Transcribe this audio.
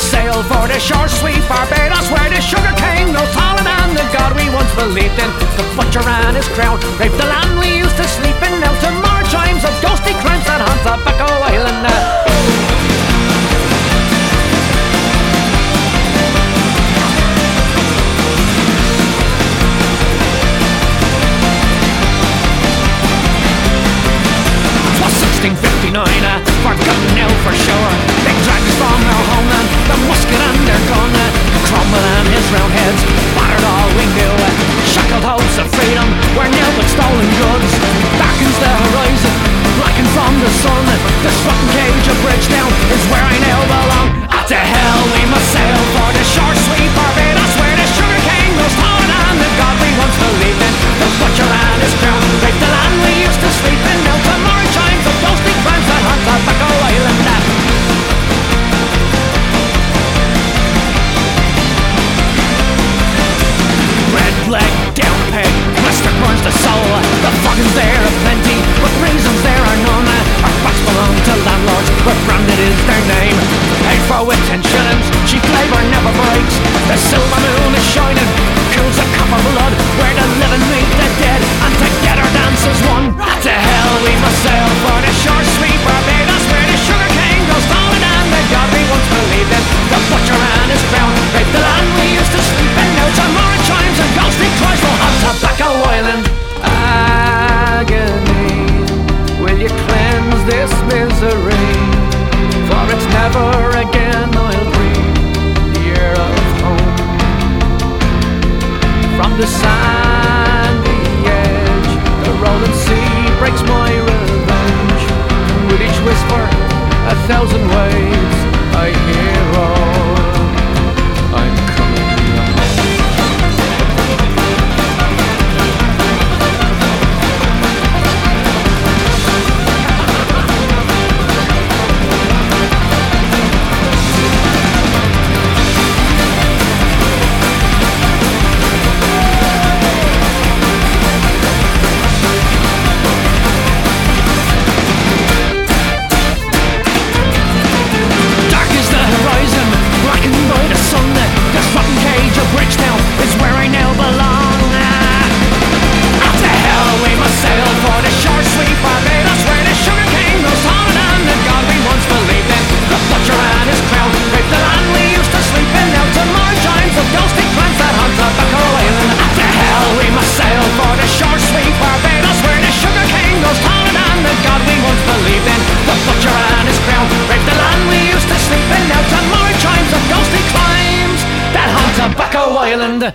sail for the shores sweet Barbados Where the sugar cane no taller than the God we once believed in. The butcher and his crown raped the land we used to sleep in. Now tomorrow chimes of ghostly crimes that haunt the Tobacco Island. Twas 1659 uh, for good now for sure. Big dragons from our homeland, the musket and their gun. Cromwell and his round heads, battered all we knew. Shackled hopes of freedom were nailed with stolen goods. Darkens the horizon, blackened from the sun. This rotten cage of bridge bu.